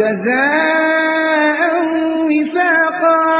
جَزَاءً وِفَاقًا